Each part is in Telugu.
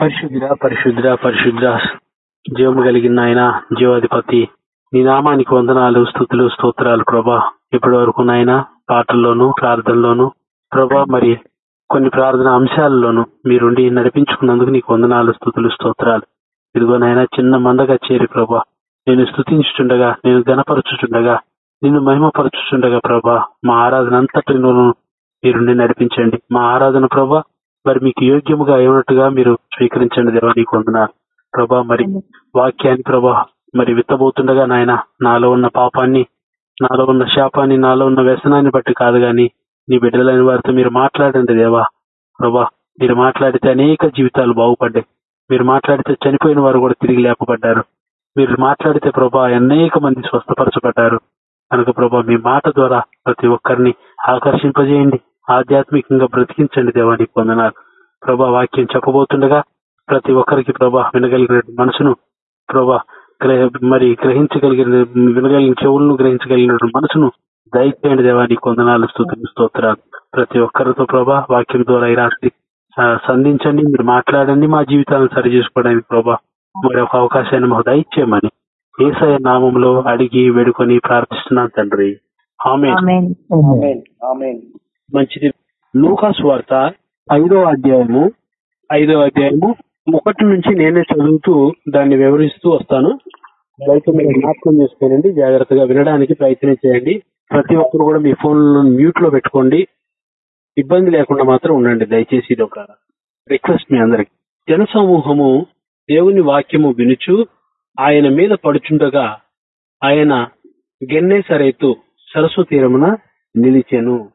పరిశుద్ధ పరిశుద్ర పరిశుద్ర. జీవము కలిగిన ఆయన జీవాధిపతి. నీ నామానికి వందనాలు స్థుతులు స్తోత్రాలు ప్రభా. ఇప్పటి వరకు నాయన పాటల్లోను ప్రార్థనలోను ప్రభా మరి కొన్ని ప్రార్థన అంశాలలోను మీరుండి నడిపించుకున్నందుకు నీకు వందనాలు స్థుతులు స్తోత్రాలు. ఇదిగో నాయన చిన్న మందగా చేరి ప్రభా. నేను స్థుతించుచుండగా నేను గణపరచుచుండగా నిన్ను మహిమపరచుచుండగా ప్రభా. మా ఆరాధన అంతటిలోనూ మీరుండి నడిపించండి. మా ఆరాధన ప్రభా మరి మీకు యోగ్యముగా అయినట్టుగా మీరు స్వీకరించండి దేవా నీకు వందనాలు ప్రభా మరి వాక్యాన్ని ప్రభా మరి విత్తబోతుండగా నాయన నాలో ఉన్న పాపాన్ని నాలో ఉన్న శాపాన్ని నాలో ఉన్న వ్యసనాన్ని బట్టి కాదు గాని నీ బిడ్డలైన వారితో మీరు మాట్లాడండి దేవా. ప్రభా మీరు మాట్లాడితే అనేక జీవితాలు బాగుపడ్డాయి. మీరు మాట్లాడితే చనిపోయిన వారు కూడా తిరిగి లేపబడ్డారు. మీరు మాట్లాడితే ప్రభా అనేక మంది స్వస్థపరచబడ్డారు. కనుక ప్రభా మీ మాట ద్వారా ప్రతి ఒక్కరిని ఆకర్షింపజేయండి. ఆధ్యాత్మికంగా బ్రతికించండి దేవా నీకు వందనాలు. ప్రభా వాక్యం చెప్పబోతుండగా ప్రతి ఒక్కరికి ప్రభా వినగలిగిన మనసును ప్రభా గ్రహ మరి గ్రహించగలిగిన వినగలిగిన చెవులను గ్రహించగలిగిన మనసును దయచేయండి దేవా నీకు వందనాలు స్థుతులు స్తోత్రాలు. ప్రతి ఒక్కరితో ప్రభా వాక్యం ద్వారా ఈ రాత్రి సంధించండి మీరు మాట్లాడండి మా జీవితాలను సరి చేసుకోవడానికి ప్రభా మరి ఒక అవకాశాన్ని మాకు దయచేయమని ఏసయ నామంలో అడిగి వేడుకొని ప్రార్థిస్తున్నాను తండ్రి. ఆమె ఆమేన్. ఆమేన్. ఆమేన్. మంచిది. లూకాస్ వార్త ఐదో అధ్యాయము ఐదో అధ్యాయము ఒకటి నుంచి నేనే చదువుతూ దాన్ని వివరిస్తూ వస్తాను. అయితే మీరు జ్ఞాపకం చేసుకోనండి జాగ్రత్తగా వినడానికి ప్రయత్నం చేయండి. ప్రతి ఒక్కరు కూడా మీ ఫోన్ మ్యూట్లో పెట్టుకోండి. ఇబ్బంది లేకుండా మాత్రం ఉండండి దయచేసి ఇది ఒక రిక్వెస్ట్ మీ అందరికి. జనసమూహము దేవుని వాక్యము వినుచు ఆయన మీద పడుచుండగా ఆయన గెన్నే సరైతు సరస్సు తీరమున నిలిచెను.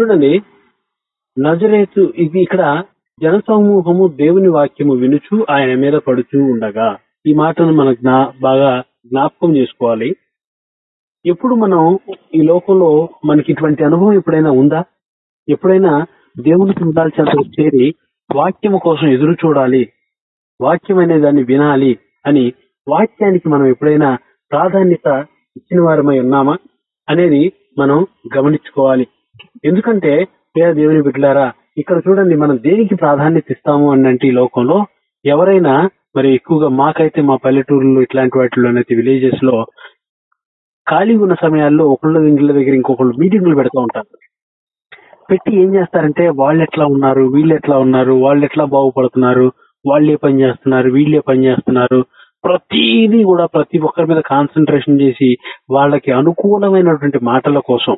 చూడండి. నజరేతు ఇది ఇక్కడ జనసమూహము దేవుని వాక్యము వినుచు ఆయన మీద పడుచూ ఉండగా. ఈ మాటను మన జ్ఞా బాగా జ్ఞాపకం చేసుకోవాలి. ఎప్పుడు మనం ఈ లోకంలో మనకి ఇటువంటి అనుభవం ఎప్పుడైనా ఉందా? ఎప్పుడైనా దేవునికి ఉండాల్సినంత చేరి వాక్యము కోసం ఎదురు చూడాలి. వాక్యం అనే దాన్ని వినాలి అని వాక్యానికి మనం ఎప్పుడైనా ప్రాధాన్యత ఇచ్చిన వారమై ఉన్నామా? అనేది మనం గమనించుకోవాలి. ఎందుకంటే పేద దేవుని బిడ్డలారా ఇక్కడ చూడండి మనం దేనికి ప్రాధాన్యత ఇస్తాము అన్నంటే ఈ లోకంలో ఎవరైనా మరి ఎక్కువగా మాకైతే మా పల్లెటూరులో ఇట్లాంటి వాటిలోనైతే విలేజెస్లో ఖాళీ ఉన్న సమయాల్లో ఒకళ్ళ ఇండ్ల దగ్గర ఇంకొకళ్ళు మీటింగ్లు పెడతా ఉంటారు. పెట్టి ఏం చేస్తారంటే వాళ్ళు ఎట్లా ఉన్నారు వీళ్ళు ఎట్లా ఉన్నారు వాళ్ళు ఎట్లా బాగుపడుతున్నారు వాళ్ళే పని చేస్తున్నారు వీళ్ళే పని చేస్తున్నారు ప్రతిదీ కూడా ప్రతి ఒక్కరి మీద కాన్సన్ట్రేషన్ చేసి వాళ్ళకి అనుకూలమైనటువంటి మాటల కోసం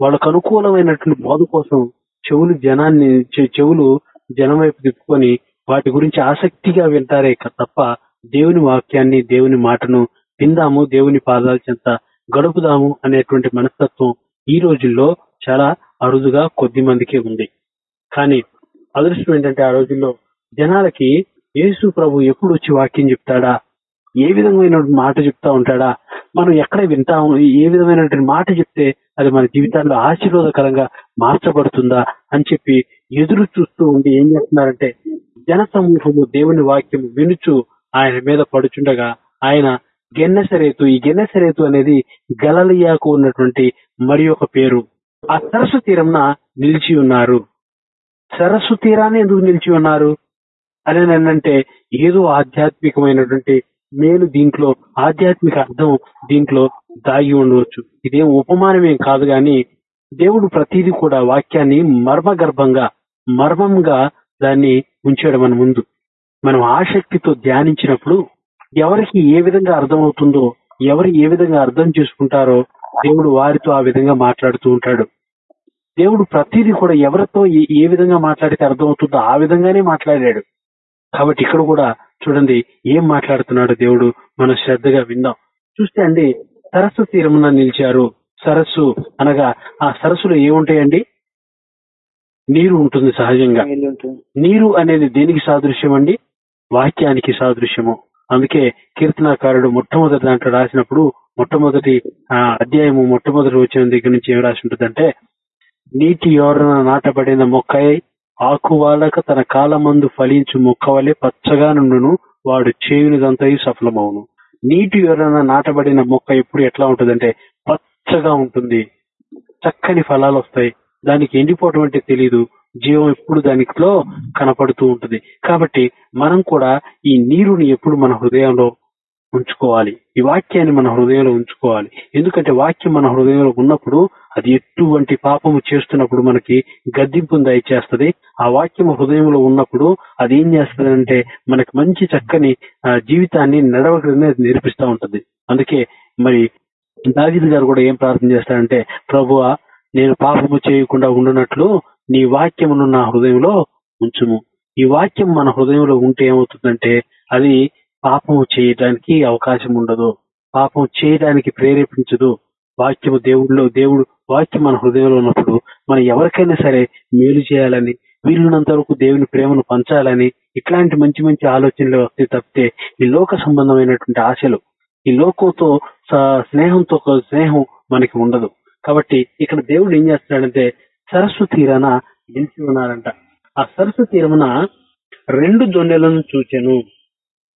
వాళ్ళకు అనుకూలమైనటువంటి బోధ కోసం చెవులు జనాన్ని చెవులు జనం వైపు తిప్పుకొని వాటి గురించి ఆసక్తిగా వింటారే క- తప్ప దేవుని వాక్యాన్ని దేవుని మాటను విందాము దేవుని పాదాల చెంత గడుపుదాము అనేటువంటి మనస్తత్వం ఈ రోజుల్లో చాలా అరుదుగా కొద్ది మందికి ఉంది. కానీ అదృష్టం ఏంటంటే ఆ రోజుల్లో జనాలకి యేసు ప్రభు ఎప్పుడు వచ్చి వాక్యం చెప్తాడా? ఏ విధమైన మాట చెప్తా ఉంటాడా? మనం ఎక్కడ వింటాము? ఏ విధమైనటువంటి మాట చెప్తే అది మన జీవితాల్లో ఆశీర్వాదకరంగా మార్చబడుతుందా అని చెప్పి ఎదురు చూస్తూ ఉండి ఏం చేస్తున్నారంటే జన సమూహము దేవుని వాక్యం వినుచు ఆయన మీద పడుచుండగా ఆయన గెన్నెసరేతు ఈ గెన్నెసరేతు అనేది గలలియాకు ఉన్నటువంటి మరి ఒక పేరు. ఆ సరస్సు తీరంన నిలిచి ఉన్నారు. సరస్సు తీరాన్ని ఎందుకు నిలిచి ఉన్నారు? అని అంటే ఏదో ఆధ్యాత్మికమైనటువంటి మేలు దీంట్లో ఆధ్యాత్మిక అర్థం దీంట్లో దాగి ఉండవచ్చు. ఇదేం ఉపమానమేం కాదు గాని దేవుడు ప్రతిదీ కూడా వాక్యాన్ని మర్మగర్భంగా మర్మంగా దాన్ని ఉంచాడు మన ముందు. మనం ఆసక్తితో ధ్యానించినప్పుడు ఎవరికి ఏ విధంగా అర్థమవుతుందో ఎవరు ఏ విధంగా అర్థం చేసుకుంటారో దేవుడు వారితో ఆ విధంగా మాట్లాడుతూ ఉంటాడు. దేవుడు ప్రతిదీ కూడా ఎవరితో ఏ- ఏ విధంగా మాట్లాడితే అర్థమవుతుందో ఆ విధంగానే మాట్లాడాడు. కాబట్టి ఇక్కడ కూడా చూడండి ఏం మాట్లాడుతున్నాడు దేవుడు మనం శ్రద్ధగా విందాం చూస్తే అండి సరస్సు తీరమున నిలిచారు. సరస్సు అనగా ఆ సరస్సులో ఏముంటాయండి? నీరు ఉంటుంది సహజంగా. నీరు అనేది దేనికి సాదృశ్యం అండి వాక్యానికి సాదృశ్యము. అందుకే కీర్తనాకారుడు మొట్టమొదటి దాంట్లో రాసినప్పుడు మొట్టమొదటి ఆ, అధ్యాయము మొట్టమొదటి వచ్చిన దగ్గర నుంచి ఏం రాసి ఉంటుందంటే నీటి యోరన నాటబడిన మొక్కై ఆకువాలక తన కాలమందు ఫలించు మొక్క వలె పచ్చగా నుండును వాడు చేయునిదంతయు సఫలమవును నీటి యోరన నాటబడిన మొక్క ఎప్పుడు ఎట్లా ఉంటుందంటే పచ్చగా ఉంటుంది. చక్కని ఫలాలు వస్తాయి దానికి ఎండిపోవటం అంటే తెలియదు జీవం ఎప్పుడు దానిలో కనపడుతూ ఉంటుంది. కాబట్టి మనం కూడా ఈ నీరుని ఎప్పుడు మన హృదయంలో ఉంచుకోవాలి. ఈ వాక్యాన్ని మన హృదయంలో ఉంచుకోవాలి. ఎందుకంటే వాక్యం మన హృదయంలో ఉన్నప్పుడు అది ఎటువంటి పాపము చేస్తున్నప్పుడు మనకి గద్దింపును దయచేస్తుంది. ఆ వాక్యం హృదయంలో ఉన్నప్పుడు అది ఏం చేస్తుంది అంటే మనకి మంచి చక్కని ఆ, జీవితాన్ని అది నేర్పిస్తూ ఉంటుంది. అందుకే మరి దావిద్ గారు కూడా ఏం ప్రార్థన చేస్తారంటే ప్రభువా నేను పాపము చేయకుండా ఉండునట్లు నీ వాక్యమును నా హృదయంలో ఉంచుము. ఈ వాక్యం మన హృదయంలో ఉంటే ఏమవుతుందంటే అది పాపము చేయడానికి అవకాశం ఉండదు పాపం చేయడానికి ప్రేరేపించదు. వాక్యము దేవుడిలో దేవుడు వాక్యం మన హృదయంలో ఉన్నప్పుడు మనం ఎవరికైనా సరే మేలు చేయాలని వీలున్నంత వరకు దేవుని ప్రేమను పంచాలని ఇట్లాంటి మంచి మంచి ఆలోచనలు వస్తే తప్పితే ఈ లోక సంబంధమైనటువంటి ఆశలు ఈ లోకంతో స్నేహంతో ఒక స్నేహం మనకి ఉండదు. కాబట్టి ఇక్కడ దేవుడు ఏం చేస్తున్నాడంటే సరస్సు తీరాన నిలిచి ఉన్నారంట ఆ సరస్సు తీరమున రెండు దొన్నెలను చూచెను.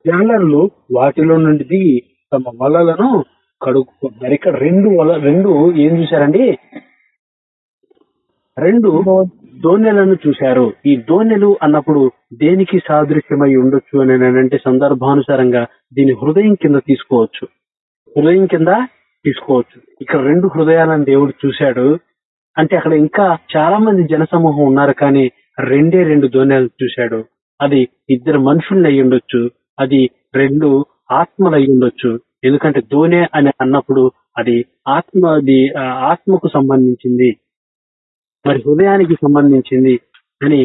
జాలర్లు వాటిలో నుండి దిగి తమ వలలను కడుక్కున్నారు ఇక్కడ రెండు వల రెండు ఏం చూశారండి? రెండు దోణెలను చూశారు. ఈ దోణెలు అన్నప్పుడు దేనికి సాదృశ్యమై ఉండొచ్చు అని అంటే సందర్భానుసారంగా దీని హృదయం కింద తీసుకోవచ్చు. హృదయం కింద తీసుకోవచ్చు. ఇక్కడ రెండు హృదయాలను దేవుడు చూశాడు. అంటే అక్కడ ఇంకా చాలా మంది జనసమూహం ఉన్నారు కానీ రెండే రెండు దోణెలు చూశాడు. అది ఇద్దరు మనుషుల్ని అయి ఉండొచ్చు అది రెండు ఆత్మలు అయి ఉండొచ్చు ఎందుకంటే ధోని అని అన్నప్పుడు అది ఆత్మ అది ఆత్మకు సంబంధించింది మరి హృదయానికి సంబంధించింది అని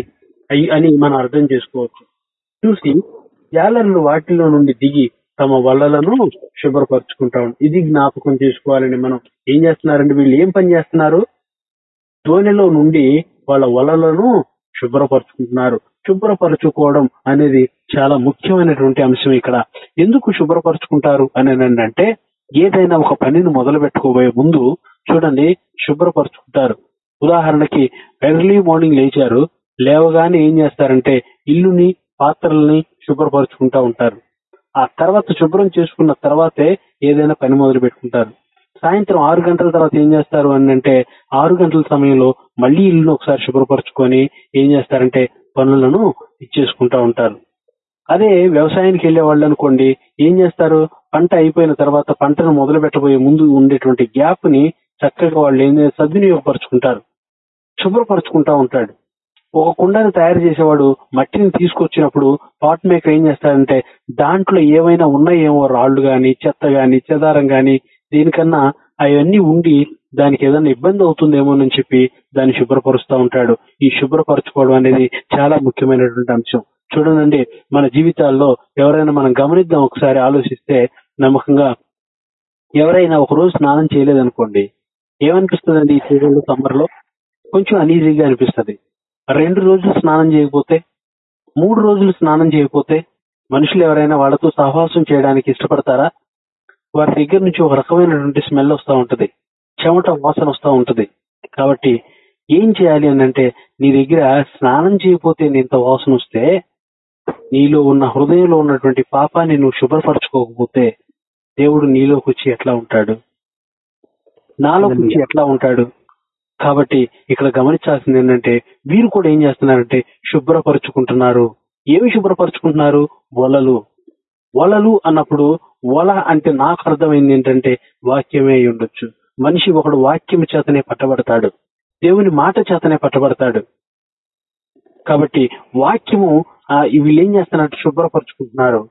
అని మనం అర్థం చేసుకోవచ్చు. చూసి జాలర్లు వాటిలో నుండి దిగి తమ వలలను శుభ్రపరచుకుంటా ఇది జ్ఞాపకం చేసుకోవాలని మనం ఏం చేస్తున్నారంటే వీళ్ళు ఏం పని చేస్తున్నారు? ధోనిలో నుండి వాళ్ళ వలలను శుభ్రపరచుకుంటున్నారు. శుభ్రపరచుకోవడం అనేది చాలా ముఖ్యమైనటువంటి అంశం ఇక్కడ. ఎందుకు శుభ్రపరచుకుంటారు అని అంటే ఏదైనా ఒక పనిని మొదలు పెట్టుకోబోయే ముందు చూడండి శుభ్రపరచుకుంటారు. ఉదాహరణకి ఎర్లీ మార్నింగ్ లేచారు లేవగానే ఏం చేస్తారంటే ఇల్లుని పాత్రల్ని శుభ్రపరచుకుంటా ఉంటారు. ఆ తర్వాత శుభ్రం చేసుకున్న తర్వాతే ఏదైనా పని మొదలు పెట్టుకుంటారు సాయంత్రం ఆరు గంటల తర్వాత ఏం చేస్తారు అని అంటే ఆరు గంటల సమయంలో మళ్ళీ ఇల్లును ఒకసారి శుభ్రపరచుకొని ఏం చేస్తారంటే పనులను ఇచ్చేసుకుంటా ఉంటారు. అదే వ్యవసాయానికి వెళ్ళే వాళ్ళు అనుకోండి ఏం చేస్తారు? పంట అయిపోయిన తర్వాత పంటను మొదలు పెట్టబోయే ముందు ఉండేటువంటి గ్యాప్ని చక్కగా వాళ్ళు ఏం చేస్తారు? సద్వినియోగపరుచుకుంటారు. శుభ్రపరచుకుంటా ఉంటాడు. ఒక కుండను తయారు చేసేవాడు మట్టిని తీసుకొచ్చినప్పుడు పాట్ మేకర్ ఏం చేస్తాడంటే దాంట్లో ఏమైనా ఉన్నాయేమో రాళ్ళు గాని చెత్త గాని చెదారం గాని దీనికన్నా అవన్నీ ఉండి దానికి ఏదైనా ఇబ్బంది అవుతుందేమోనని చెప్పి దాన్ని శుభ్రపరుస్తూ ఉంటాడు. ఈ శుభ్రపరచుకోవడం అనేది చాలా ముఖ్యమైనటువంటి అంశం. చూడండి మన జీవితాల్లో ఎవరైనా మనం గమనిద్దాం ఒకసారి ఆలోచిస్తే నమ్మకంగా ఎవరైనా ఒక రోజు స్నానం చేయలేదనుకోండి ఏమనిపిస్తుందండి ఈ సీజన్లో సమ్మర్లో? కొంచెం అనీజీగా అనిపిస్తది. రెండు రోజులు స్నానం చేయకపోతే మూడు రోజులు స్నానం చేయకపోతే మనుషులు ఎవరైనా వాళ్ళతో సహవాసం చేయడానికి ఇష్టపడతారా? వారి దగ్గర నుంచి ఒక రకమైనటువంటి స్మెల్ వస్తూ ఉంటది. చెమట వాసన వస్తూ ఉంటది. కాబట్టి ఏం చేయాలి అని అంటే నీ దగ్గర స్నానం చేయకపోతే ఇంత వాసన వస్తే నీలో ఉన్న హృదయంలో ఉన్నటువంటి పాపాన్ని నువ్వు శుభ్రపరచుకోకపోతే దేవుడు నీలోకి వచ్చి ఎట్లా ఉంటాడు? నాలోకి వచ్చి ఎట్లా ఉంటాడు? కాబట్టి ఇక్కడ గమనించాల్సింది ఏంటంటే వీరు కూడా ఏం చేస్తున్నారంటే శుభ్రపరుచుకుంటున్నారు. ఏమి శుభ్రపరుచుకుంటున్నారు? వలలు. వలలు అన్నప్పుడు వల అంటే నాకు అర్థమైంది ఏంటంటే వాక్యమే అయి ఉండొచ్చు. మనిషి ఒకడు వాక్యం చేతనే పట్టబడతాడు. దేవుని మాట చేతనే పట్టబడతాడు. కాబట్టి వాక్యము ఆ, వీళ్ళు ఏం చేస్తున్నట్టు శుభ్రపరుచుకుంటున్నారు.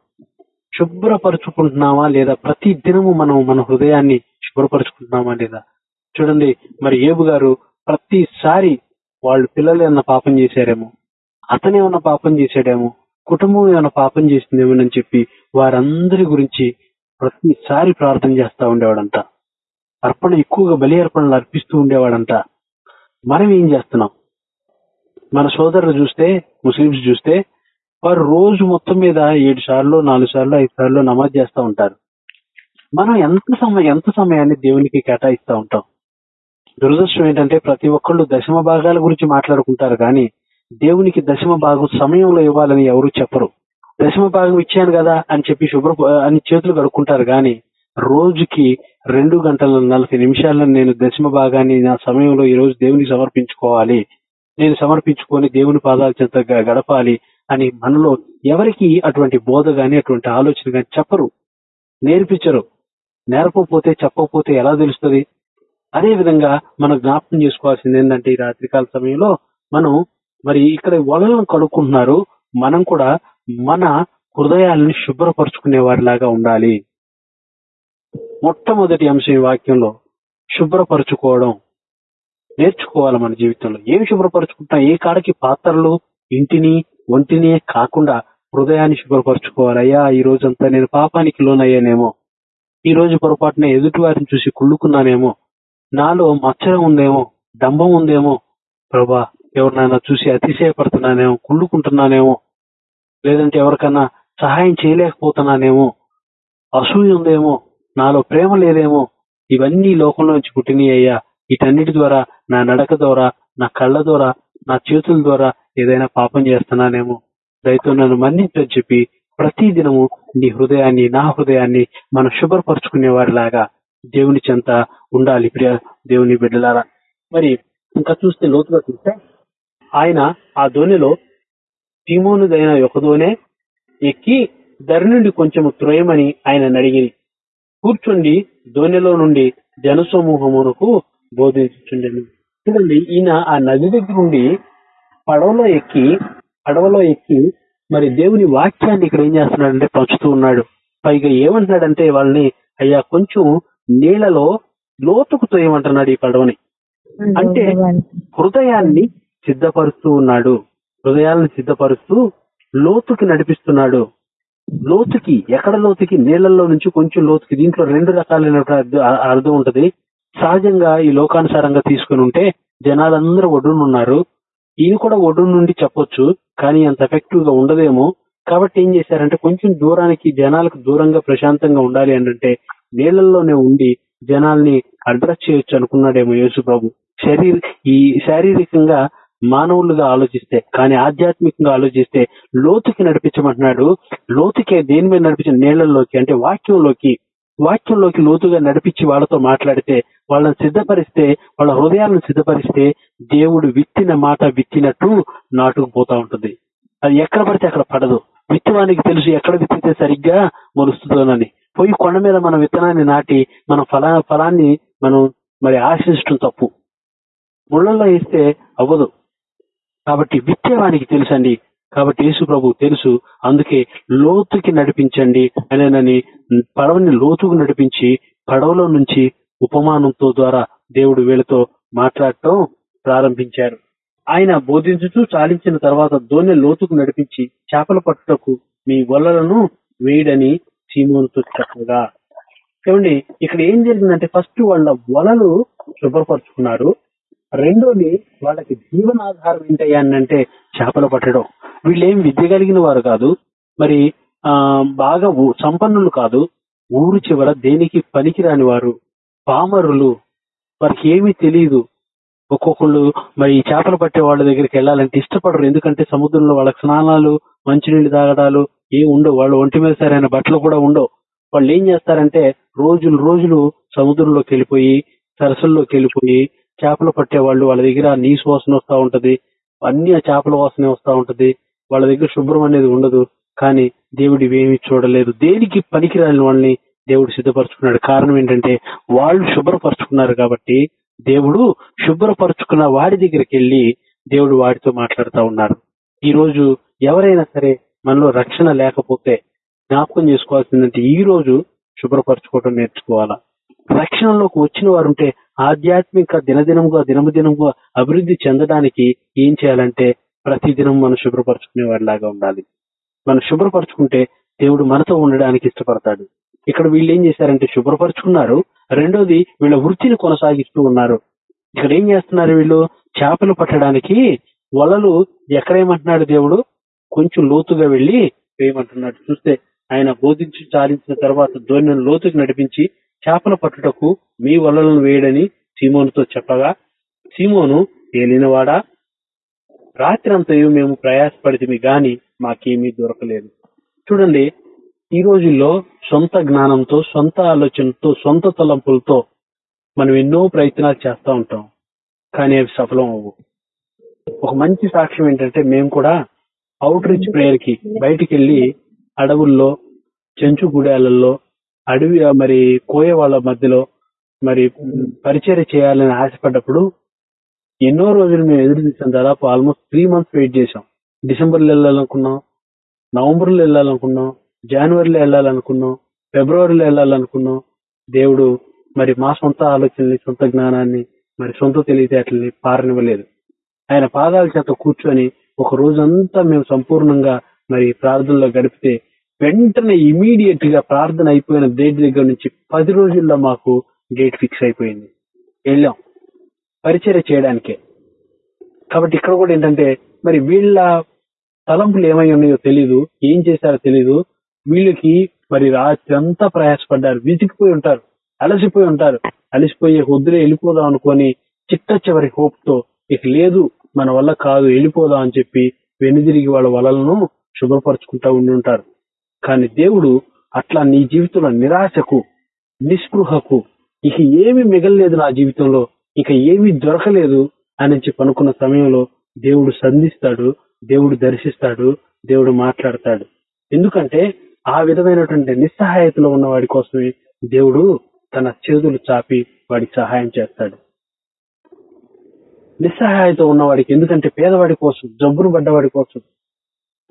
శుభ్రపరుచుకుంటున్నామా లేదా ప్రతి దినము మనం మన హృదయాన్ని శుభ్రపరుచుకుంటున్నామా లేదా? చూడండి మరి ఏబు గారు ప్రతిసారి వాళ్ళు పిల్లలు ఏమన్నా పాపం చేశారేమో అతను ఏమన్నా పాపం చేశాడేమో కుటుంబం ఏమైనా పాపం చేసిందేమోనని చెప్పి వారందరి గురించి ప్రతిసారి ప్రార్థన చేస్తా ఉండేవాడంట. అర్పణ ఎక్కువగా బలి అర్పణలు అర్పిస్తూ ఉండేవాడంట. మనం ఏం చేస్తున్నాం? మన సోదరులు చూస్తే ముస్లింస్ చూస్తే వారు రోజు మొత్తం మీద ఏడు సార్లు నాలుగు సార్లు ఐదు సార్లు నమాజ్ చేస్తూ ఉంటారు. మనం ఎంత సమయం ఎంత సమయాన్ని దేవునికి కేటాయిస్తూ ఉంటాం? దురదృష్టం ఏంటంటే ప్రతి ఒక్కళ్ళు దశమ భాగాల గురించి మాట్లాడుకుంటారు కానీ దేవునికి దశమ భాగం సమయంలో ఇవ్వాలని ఎవరు చెప్పరు. దశమ భాగం ఇచ్చాను కదా అని చెప్పి శుభ్ర అని చేతులు కడుక్కుంటారు కానీ రోజుకి రెండు గంటల నలభై నిమిషాలను నేను దశమ భాగాన్ని నా సమయంలో ఈ రోజు దేవునికి సమర్పించుకోవాలి. నేను సమర్పించుకొని దేవుని పాదాల చెంత గడపాలి అని మనలో ఎవరికి అటువంటి బోధ గాని అటువంటి ఆలోచన గాని చెప్పరు. నేర్పించరు. నేర్పకపోతే చెప్పకపోతే ఎలా తెలుస్తుంది? అదే విధంగా మనం జ్ఞాపకం చేసుకోవాల్సింది ఏంటంటే ఈ రాత్రికాల సమయంలో మనం మరి ఇక్కడ వలలను కడుక్కుంటున్నారు. మనం కూడా మన హృదయాలను శుభ్రపరచుకునే వారిలాగా ఉండాలి. మొట్టమొదటి అంశం ఈ వాక్యంలో శుభ్రపరచుకోవడం. నేర్చుకోవాలి మన జీవితంలో. ఏం శుభ్రపరచుకుంటాం? ఏ కాడకి పాత్రలు ఇంటిని ఒంటిని కాకుండా హృదయాన్ని శుభ్రపరచుకోవాలయ్యా ఈ రోజంతా నేను పాపానికి లోనయ్యానేమో. ఈ రోజు పొరపాటున ఎదుటి వారిని చూసి కుళ్ళుకున్నానేమో. నాలో మచ్చరం ఉందేమో డంబం ఉందేమో. ప్రభా ఎవరినైనా చూసి అతిశయపడుతున్నానేమో కుళ్ళుకుంటున్నానేమో. లేదంటే ఎవరికన్నా సహాయం చేయలేకపోతున్నానేమో. అసూయ ఉందేమో. నాలో ప్రేమ లేదేమో. ఇవన్నీ లోకంలో నుంచి పుట్టినవి అయ్యా. వీటన్నిటి ద్వారా నా నడక ద్వారా నా కళ్ళ ద్వారా నా చేతుల ద్వారా ఏదైనా పాపం చేస్తున్నానేమో. దయతో నన్ను మన్నించని చెప్పి ప్రతి దినము నీ హృదయాన్ని నా హృదయాన్ని మనం శుభ్రపరుచుకునే వారిలాగా దేవుని చెంత ఉండాలి ప్రియ దేవుని బిడ్డలారా. మరి ఇంకా చూస్తే లోతుగా చూస్తే ఆయన ఆ దోణిలో తీమోనుదైన ఒక దోనే ఎక్కి ధరి నుండి కొంచెం త్రోయమని ఆయన అడిగిరి కూర్చుండి దోణిలో నుండి జనసమూహమునకు బోధించుచుండెను. చూడండి ఈయన ఆ నది దగ్గర నుండి పడవలో ఎక్కి పడవలో ఎక్కి మరి దేవుని వాక్యాన్ని ఇక్కడ ఏం చేస్తున్నాడంటే పంచుతూ ఉన్నాడు. పైగా ఏమంటున్నాడంటే వాళ్ళని అయ్యా కొంచెం నీళ్ళలో లోతుకు తోయమంటున్నాడు ఈ పడవని? అంటే హృదయాన్ని సిద్ధపరుస్తూ ఉన్నాడు. హృదయాలను సిద్ధపరుస్తూ లోతుకి నడిపిస్తున్నాడు. లోతుకి ఎక్కడ లోతుకి నీళ్ళలో నుంచి కొంచెం లోతుకి దీంట్లో రెండు రకాలైన అర్థం ఉంటది. సహజంగా ఈ లోకానుసారంగా తీసుకుని ఉంటే జనాలందరూ ఒడ్డునున్నారు. ఈయన కూడా ఒడ్డు నుండి చెప్పొచ్చు కానీ అంత ఎఫెక్టివ్గా ఉండదేమో. కాబట్టి ఏం చేశారంటే కొంచెం దూరానికి జనాలకు దూరంగా ప్రశాంతంగా ఉండాలి అంటే నీళ్ళలోనే ఉండి జనాల్ని అడ్రస్ చేయొచ్చు అనుకున్నాడేమో యేసు ప్రభు శరీర ఈ శారీరకంగా మానవులుగా ఆలోచిస్తే కానీ ఆధ్యాత్మికంగా ఆలోచిస్తే లోతుకి నడిపించమంటున్నాడు. లోతుకే దేని మీద నడిపించిన నీళ్ళలోకి అంటే వాక్యంలోకి వాక్యంలోకి లోతుగా నడిపించి వాళ్ళతో మాట్లాడితే వాళ్ళని సిద్ధపరిస్తే వాళ్ళ హృదయాలను సిద్ధపరిస్తే దేవుడు విత్తిన మాట విత్తినట్టు నాటుకుపోతా ఉంటుంది. అది ఎక్కడ పడితే అక్కడ పడదు. విత్తవానికి తెలుసు ఎక్కడ విత్తితే సరిగ్గా మొలుస్తుందోనని పోయి కొండ మీద మన విత్తనాన్ని నాటి మన ఫలా ఫలాన్ని మనం మరి ఆశించడం తప్పు. ముళ్ళల్లో వేస్తే అవ్వదు. కాబట్టి విత్తేవానికి తెలుసండి. కాబట్టి యేసు ప్రభు తెలుసు. అందుకే లోతుకి నడిపించండి అనేనని పడవని లోతుకు నడిపించి పడవలో నుంచి ఉపమానంతో ద్వారా దేవుడు వీళ్ళతో మాట్లాడటం ప్రారంభించారు. ఆయన బోధించుతూ చాలించిన తర్వాత దోణె లోతుకు నడిపించి చేపల పట్టుటకు మీ వలలను వేయడని సీమోనుతో చెప్పగా ఏమండి ఇక్కడ ఏం జరిగిందంటే ఫస్ట్ వాళ్ళ వలలు శుభ్రపరుచుకున్నారు. రెండోది వాళ్ళకి జీవనాధారం ఏంటయ్యా అంటే చేపలు పట్టడం. వీళ్ళేం విద్య కలిగిన వారు కాదు మరి ఆ బాగా సంపన్నులు కాదు ఊరు చివర దేనికి పనికిరాని వారు పామరులు. వారికి ఏమీ తెలియదు ఒక్కొక్కళ్ళు మరి ఈ చేపలు పట్టే వాళ్ళ దగ్గరికి వెళ్ళాలంటే ఇష్టపడరు. ఎందుకంటే సముద్రంలో వాళ్ళకి స్నానాలు మంచినీళ్ళు తాగడాలు ఏం ఉండవు. వాళ్ళు ఒంటి మీద సరైన బట్టలు కూడా ఉండవు. వాళ్ళు ఏం చేస్తారంటే రోజులు రోజులు సముద్రంలోకి వెళ్ళిపోయి సరస్సుల్లోకి వెళ్ళిపోయి చేపలు పట్టే వాళ్ళు వాళ్ళ దగ్గర నీసు వాసన వస్తా ఉంటది అన్ని ఆ చేపల వాసన వస్తా ఉంటది వాళ్ళ దగ్గర శుభ్రం అనేది ఉండదు కానీ దేవుడు ఇవేమి చూడలేదు. దేనికి పనికిరాని వాళ్ళని దేవుడు సిద్ధపరచుకున్నాడు. కారణం ఏంటంటే వాళ్ళు శుభ్రపరచుకున్నారు కాబట్టి దేవుడు శుభ్రపరచుకున్న వాడి దగ్గరికి వెళ్ళి దేవుడు వాడితో మాట్లాడుతూ ఉన్నారు. ఈ రోజు ఎవరైనా సరే మనలో రక్షణ లేకపోతే జ్ఞాపకం చేసుకోవాల్సిందంటే ఈ రోజు శుభ్రపరచుకోవడం నేర్చుకోవాలా? రక్షణలోకి వచ్చిన వారు ఉంటే ఆధ్యాత్మిక దినదినముగా దినముదినముగా అభివృద్ధి చెందడానికి ఏం చేయాలంటే ప్రతి దినం మనం శుభ్రపరచుకునే వారిలాగా ఉండాలి. మనం శుభ్రపరచుకుంటే దేవుడు మనతో ఉండడానికి ఇష్టపడతాడు. ఇక్కడ వీళ్ళు ఏం చేశారంటే శుభ్రపరచుకున్నారు. రెండోది వీళ్ళ వృత్తిని కొనసాగిస్తూ ఉన్నారు. ఇక్కడ ఏం చేస్తున్నారు వీళ్ళు? చేపలు పట్టడానికి వలలు ఎక్కడేమంటున్నాడు దేవుడు? కొంచెం లోతుగా వెళ్ళి వేయమంటున్నాడు. చూస్తే ఆయన బోధించి చాలించిన తర్వాత ధోనిని లోతుకి నడిపించి చేపలు పట్టుటకు మీ వలలను వేయడని సీమోనుతో చెప్పగా సీమోను ఏలినవాడా రాత్రంతయు మేము ప్రయాసపడితే గాని మాకేమీ దొరకలేదు. చూడండి ఈ రోజుల్లో సొంత జ్ఞానంతో సొంత ఆలోచనతో సొంత తలంపులతో మనం ఎన్నో ప్రయత్నాలు చేస్తూ ఉంటాం కానీ అవి సఫలం అవ్వు. ఒక మంచి సాక్ష్యం ఏంటంటే మేము కూడా అవుట్ రీచ్ ప్రేయర్కి బయటికి వెళ్ళి అడవుల్లో చెంచు గుడాలలో అడవి మరి కోయ వాళ్ళ మధ్యలో మరి పరిచయం చేయాలని ఆశపడ్డప్పుడు ఎన్నో రోజులు మేము ఎదురు చూసాం. దాదాపు ఆల్మోస్ట్ త్రీ మంత్స్ వెయిట్ చేసాం డిసెంబర్లో వెళ్ళాలనుకున్నాం నవంబర్లో వెళ్ళాలనుకున్నాం జనవరిలో వెళ్ళాలనుకున్నాం ఫిబ్రవరిలో వెళ్ళాలనుకున్నాం. దేవుడు మరి మా సొంత ఆలోచనని సొంత జ్ఞానాన్ని మరి సొంత తెలివితేటల్ని పారనివ్వలేదు. ఆయన పాదాల చేత కూర్చొని ఒక రోజంతా మేము సంపూర్ణంగా మరి ప్రార్థనలో గడిపితే వెంటనే ఇమీడియట్గా ప్రార్థన అయిపోయిన డేట్ దగ్గర నుంచి పది రోజుల్లో మాకు డేట్ ఫిక్స్ అయిపోయింది. వెళ్ళాం. పరిచర్య చేయడానికే. కాబట్టి ఇక్కడ కూడా ఏంటంటే మరి వీళ్ళ తలంపులు ఏమై ఉన్నాయో తెలీదు ఏం చేశారో తెలీదు. వీళ్ళకి మరి రాత్రి అంతా ప్రయాసపడ్డారు. విసిగిపోయి ఉంటారు. అలసిపోయి ఉంటారు. అలసిపోయి వద్దులే వెళ్ళిపోదాం అనుకొని చిట్ట చివరి హోప్తో ఇక లేదు మన వల్ల కాదు వెళ్ళిపోదాం అని చెప్పి వెనుదిరిగి వాళ్ళ వలలను శుభ్రపరచుకుంటా ఉండి ఉంటారు. కానీ దేవుడు అట్లా నీ జీవితంలో నిరాశకు నిస్పృహకు ఇక ఏమి మిగలలేదు నా జీవితంలో ఇక ఏమీ దొరకలేదు అని చెప్పి అనుకున్న సమయంలో దేవుడు సంధిస్తాడు దేవుడు దర్శిస్తాడు దేవుడు మాట్లాడతాడు. ఎందుకంటే ఆ విధమైనటువంటి నిస్సహాయతలో ఉన్న వాడి కోసమే దేవుడు తన చేతులు చాపి వాడికి సహాయం చేస్తాడు. నిస్సహాయత ఉన్నవాడికి ఎందుకంటే పేదవాడి కోసం జబ్బును పడ్డవాడి కోసం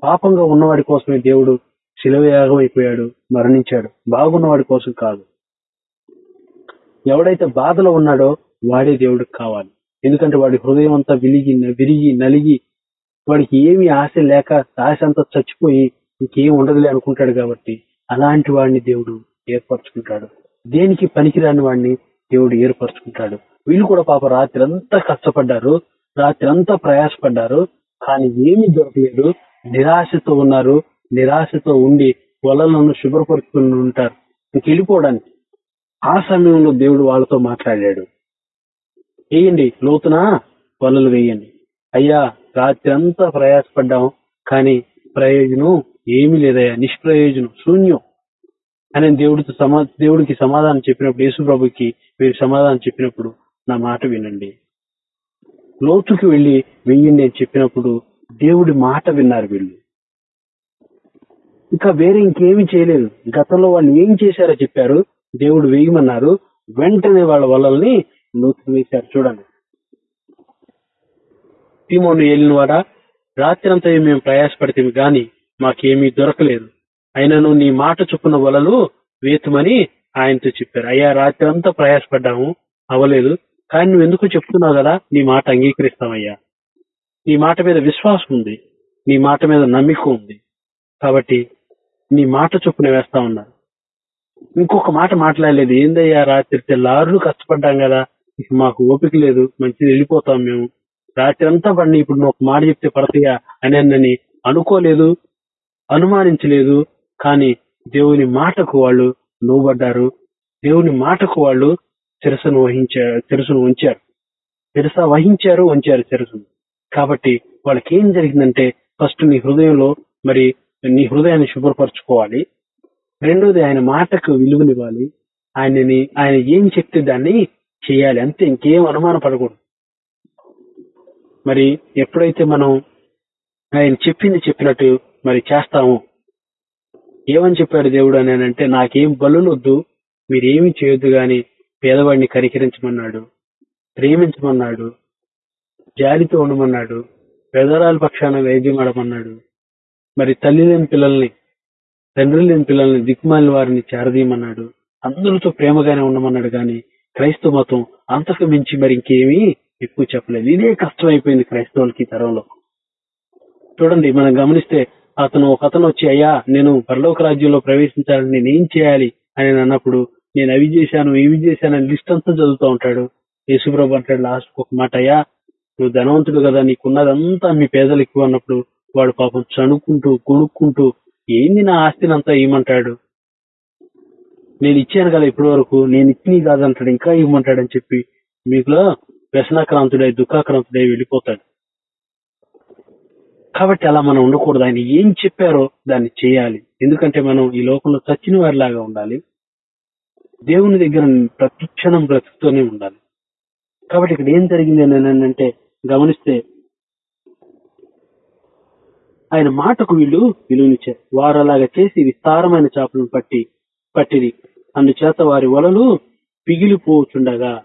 పాపంగా ఉన్నవాడి కోసమే దేవుడు శిలవయాగం అయిపోయాడు మరణించాడు. బాగున్నవాడి కోసం కాదు. ఎవడైతే బాధలో ఉన్నాడో వాడే దేవుడికి కావాలి. ఎందుకంటే వాడి హృదయం అంతా విలిగి విరిగి నలిగి వాడికి ఏమి ఆశ లేక ఆశ అంతా చచ్చిపోయి ఇంకేం ఉండదులే అనుకుంటాడు కాబట్టి అలాంటి వాడిని దేవుడు ఏర్పరచుకుంటాడు. దేనికి పనికిరాని వాడిని దేవుడు ఏర్పరచుకుంటాడు. వీళ్ళు కూడా పాప రాత్రి అంతా కష్టపడ్డారు రాత్రి అంతా ప్రయాసపడ్డారు కానీ ఏమీ దొరకలేదు. నిరాశతో ఉన్నారు నిరాశతో ఉండి వలలను శుభ్రపరుచుకుని ఉంటారు. వెళ్ళిపోవడానికి ఆ సమయంలో దేవుడు వాళ్ళతో మాట్లాడాడు. వేయండి లోతున? వలలు వేయండి. అయ్యా రాత్రి అంతా ప్రయాసపడ్డాం కానీ ప్రయోజనం ఏమీ లేదయ్యా నిష్ప్రయోజనం శూన్యం. అని దేవుడితో సమా దేవుడికి సమాధానం చెప్పినప్పుడు యేసు ప్రభుకి మీరు సమాధానం చెప్పినప్పుడు నా మాట వినండి. లోతుకి వెళ్ళి వెయ్యండి అని చెప్పినప్పుడు దేవుడి మాట విన్నారు వీళ్ళు. ఇంకా వేరే ఇంకేమి చేయలేదు. గతంలో వాళ్ళు ఏం చేశారో చెప్పారు. దేవుడు వేయమన్నారు. వెంటనే వాళ్ళ వలల్ని నూతన వేశారు చూడండి. తిమోను ఏలినవాడా రాత్రంతా మేము ప్రయాసపడితే గాని మాకేమీ దొరకలేదు. అయినను నీ మాట చొప్పున వలలు వేతుమని ఆయనతో చెప్పారు. అయ్యా రాత్రంతా ప్రయాసపడ్డాము. అవ్వలేదు కానీ నువ్వు ఎందుకు చెప్తున్నావు కదా? నీ మాట అంగీకరిస్తామయ్యా నీ మాట మీద విశ్వాసం ఉంది. నీ మాట మీద నమ్మిక ఉంది. కాబట్టి నీ మాట చొప్పున వేస్తా ఉన్నారు ఇంకొక మాట మాట్లాడలేదు. ఏందయ్యా రాత్రి తెల్లారులు కష్టపడ్డాం కదా. ఇక మాకు ఓపిక లేదు. మంచిది వెళ్ళిపోతాం మేము. రాత్రి అంతా పడిని ఇప్పుడు నువ్వు ఒక మాట చెప్తే పడతాయా అని అన్నని అనుకోలేదు అనుమానించలేదు. కానీ దేవుని మాటకు వాళ్ళు లోబడ్డారు. దేవుని మాటకు వాళ్ళు శిరసను వహించారు శిరసును ఉంచారు శిరస వహించారు ఉంచారు శిరసును కాబట్టి వాళ్ళకి ఏం జరిగిందంటే ఫస్ట్ నీ హృదయంలో మరి నీ హృదయాన్ని శుభ్రపరచుకోవాలి. రెండోది ఆయన మాటకు విలువనివ్వాలి. ఆయనని ఆయన ఏం చెప్తే దాన్ని చేయాలి. అంతే ఇంకేం అనుమాన పడకూడదు. మరి ఎప్పుడైతే మనం ఆయన చెప్పింది చెప్పినట్టు మరి చేస్తాము ఏమని చెప్పాడు దేవుడు అని అంటే నాకేం బలులు వద్దు మీరేమి చేయొద్దు గాని పేదవాడిని కరికరించమన్నాడు ప్రేమించమన్నాడు జాలితో ఉండమన్నాడు పెదరాల పక్షాన వేద్యమాడమన్నాడు మరి తల్లి లేని పిల్లల్ని తండ్రి లేని పిల్లల్ని దిక్కుమాలిన వారిని చేరదీయమన్నాడు. అందరితో ప్రేమగానే ఉండమన్నాడు కానీ క్రైస్తవ మతం అంతకు మించి మరి ఇంకేమీ ఎక్కువ చెప్పలేదు. ఇదే కష్టం అయిపోయింది క్రైస్తవులకి తరంలో. చూడండి మనం గమనిస్తే అతను ఒక అతను వచ్చి అయ్యా నేను పరలోక రాజ్యంలో ప్రవేశించాలని నేను ఏం చేయాలి? అని అన్నప్పుడు నేను అవి చేశాను ఇవి చేశాను అని లిస్ట్ అంతా చదువుతూ ఉంటాడు. యేసుప్రభు అంటాడు లాస్ట్ ఒక మాట అయ్యా నువ్వు ధనవంతుడు కదా నీకున్నదంతా మీ పేదలు ఎక్కువ అన్నప్పుడు వాడు పాపం చనుక్కుంటూ కొనుక్కుంటూ ఏంది నా ఆస్తిని అంతా ఇవ్వమంటాడు నేను ఇచ్చాను కదా ఇప్పటి వరకు నేను ఇచ్చి కాదంటాడు ఇంకా ఇవ్వమంటాడని చెప్పి మీకులో వ్యసనాక్రాంతుడై దుఃఖాక్రాంతుడై వెళ్ళిపోతాడు. కాబట్టి అలా మనం ఉండకూడదు. ఆయన ఏం చెప్పారో దాన్ని చేయాలి. ఎందుకంటే మనం ఈ లోకంలో చచ్చిన వారిలాగా ఉండాలి. దేవుని దగ్గర ప్రతి క్షణం బ్రతుకుతూనే ఉండాలి. కాబట్టి ఇక్కడ ఏం జరిగింది అని అంటే గమనిస్తే ఆయన మాటకు వీళ్ళు విలువనిచ్చారు. వారు అలాగా చేసి విస్తారమైన చేపలను పట్టి పట్టిరి. అందుచేత వారి వలలు పిగిలిపోచుండగా.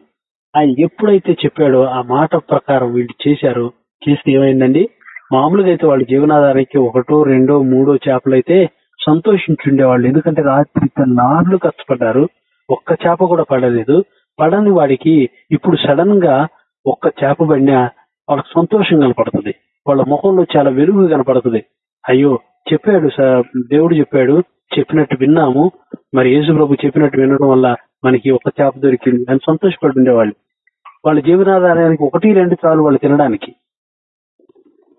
ఆయన ఎప్పుడైతే చెప్పాడో ఆ మాట ప్రకారం వీళ్ళు చేశారో చేస్తే ఏమైందండి? మామూలుగా అయితే వాళ్ళ జీవనాధారానికి ఒకటో రెండో మూడో చేపలైతే సంతోషించుండేవాళ్ళు. ఎందుకంటే రాత్రి నార్లు కష్టపడ్డారు. ఒక్క చేప కూడా పడలేదు. పడని వాడికి ఇప్పుడు సడన్గా ఒక్క చేప పడినా వాళ్ళకి సంతోషం కనపడుతుంది. వాళ్ళ ముఖంలో చాలా వెలుగు కనపడుతుంది. అయ్యో చెప్పాడు దేవుడు చెప్పాడు చెప్పినట్టు విన్నాము. మరి యేసు ప్రభు చెప్పినట్టు వినడం వల్ల మనకి ఒక చేప దొరికింది. అని సంతోషపడి ఉండేవాళ్ళు. వాళ్ళ జీవనాధారానికి ఒకటి రెండు చాలు వాళ్ళు తినడానికి.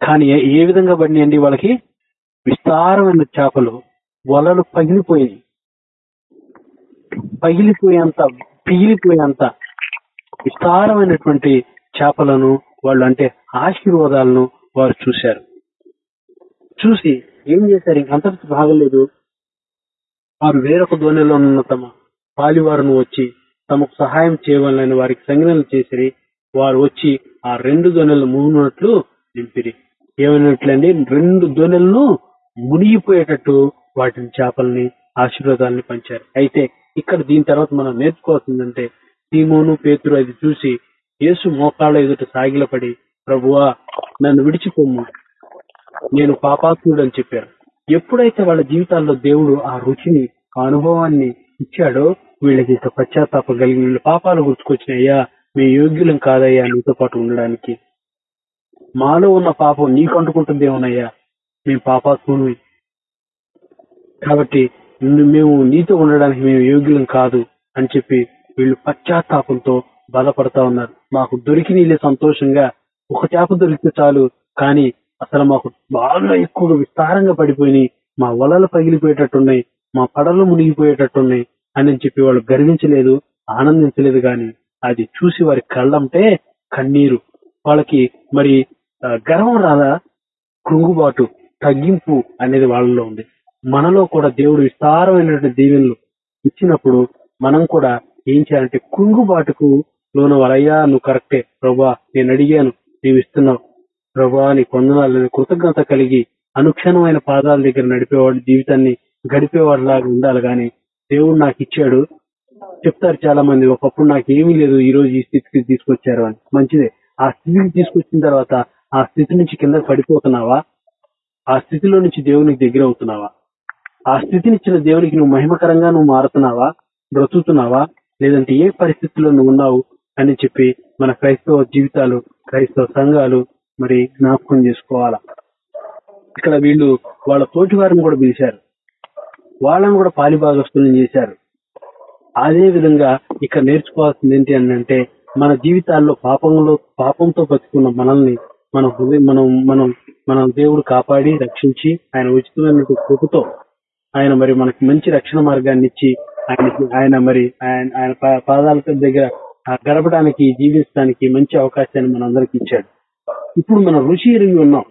కానీ ఏ- ఏ విధంగా పడినాయండి వాళ్ళకి? విస్తారమైన చేపలు వలలు పగిలిపోయాయి పగిలిపోయేంత పిగిలిపోయేంత విస్తారమైనటువంటి చేపలను వాళ్ళు అంటే ఆశీర్వాదాలను వారు చూశారు. చూసి ఏం చేశారు? ఇంక అంతటి బాగలేదు వారు వేరొక ధోనిలో ఉన్న తమ పాలివారును వచ్చి తమకు సహాయం చేయవాలని వారికి సంజ్ఞలు చేసిరి. వారు వచ్చి ఆ రెండు దోణెలు మునున్నట్లు నింపిరి. ఏమైనట్లండి? రెండు దోణెలను మునిగిపోయేటట్టు వాటిని చేపల్ని ఆశీర్వాదాలని పంచారు. అయితే ఇక్కడ దీని తర్వాత మనం నేర్చుకోవాల్సిందంటే సీమోను పేతురు అది చూసి యేసు మోకాళ్ళ ఎదుట సాగిలపడి ప్రభువా నన్ను విడిచిపోము. నేను పాపాత్ముడు అని చెప్పారు ఎప్పుడైతే వాళ్ళ జీవితాల్లో దేవుడు ఆ రుచిని ఆ అనుభవాన్ని ఇచ్చాడో వీళ్ళకి ఇంత పశ్చాత్తాపం కలిగి వీళ్ళ పాపాలు గుర్తుకొచ్చినాయ్యా మీ యోగ్యులం కాదయ్యా నీతో పాటు ఉండడానికి. మాలో ఉన్న పాపం నీకు అంటుకుంటుందేమోనయ్యా మేము పాపాత్ముని కాబట్టి మేము నీతో ఉండడానికి మేము యోగ్యులం కాదు అని చెప్పి వీళ్ళు పశ్చాత్తాపంతో బాధపడతా ఉన్నారు. మాకు దొరికి నీళ్ళే సంతోషంగా ఒక చేప దొరికితే చాలు కానీ అసలు మాకు బాగా ఎక్కువగా విస్తారంగా పడిపోయినాయి. మా వలలు పగిలిపోయేటట్టున్నాయి మా పడలు మునిగిపోయేటట్టున్నాయి అని చెప్పి వాళ్ళు గర్వించలేదు ఆనందించలేదు కానీ అది చూసి వారి కళ్ళంటే కన్నీరు. వాళ్ళకి మరి గర్వం రాదా? కృంగుబాటు తగ్గింపు అనేది వాళ్ళలో ఉంది. మనలో కూడా దేవుడు విస్తారమైనటువంటి దీవెనలు ఇచ్చినప్పుడు మనం కూడా ఏం చేయాలంటే కృంగుబాటుకు లోన వలయ్యా నువ్వు కరెక్టే ప్రభా నేను అడిగాను. నీవు ఇస్తున్నావు ప్రభా నీ కొందనాలు కృతజ్ఞత కలిగి అనుక్షణమైన పాదాల దగ్గర నడిపేవాడు జీవితాన్ని గడిపేవాడిలాగా ఉండాలి. గాని దేవుడు నాకు ఇచ్చాడు. చెప్తారు చాలా మంది ఒకప్పుడు నాకు ఏమీ లేదు ఈ రోజు ఈ స్థితికి తీసుకొచ్చారు అని. మంచిదే. ఆ స్థితికి తీసుకొచ్చిన తర్వాత ఆ స్థితి నుంచి కింద పడిపోతున్నావా? ఆ స్థితిలో నుంచి దేవునికి దగ్గర అవుతున్నావా? ఆ స్థితినిచ్చిన దేవునికి నువ్వు మహిమకరంగా నువ్వు మారుతున్నావా? బ్రతుకుతున్నావా? లేదంటే ఏ పరిస్థితుల్లో నువ్వు ఉన్నావు అని చెప్పి మన క్రైస్తవ జీవితాలు క్రైస్తవ సంఘాలు మరి జ్ఞాపకం చేసుకోవాలా? ఇక్కడ వీళ్ళు వాళ్ళ తోటి వారిని కూడా పిలిచారు. వాళ్ళని కూడా పాలిభాగస్తులను చేశారు. అదే విధంగా ఇక్కడ నేర్చుకోవాల్సింది ఏంటి అని అంటే మన జీవితాల్లో పాపంలో పాపంతో బతుకున్న మనల్ని మన హృదయం మనం మనం మనం దేవుడు కాపాడి రక్షించి ఆయన ఉచితమైన కృపతో ఆయన మరి మనకి మంచి రక్షణ మార్గాన్ని ఇచ్చి ఆయనకి ఆయన మరి ఆయన ఆయన పాదాల దగ్గర గడపడానికి జీవించడానికి మంచి అవకాశాన్ని మన అందరికి ఇచ్చాడు. ఇప్పుడు మనం రుచి ఎరిగి ఉన్నాం.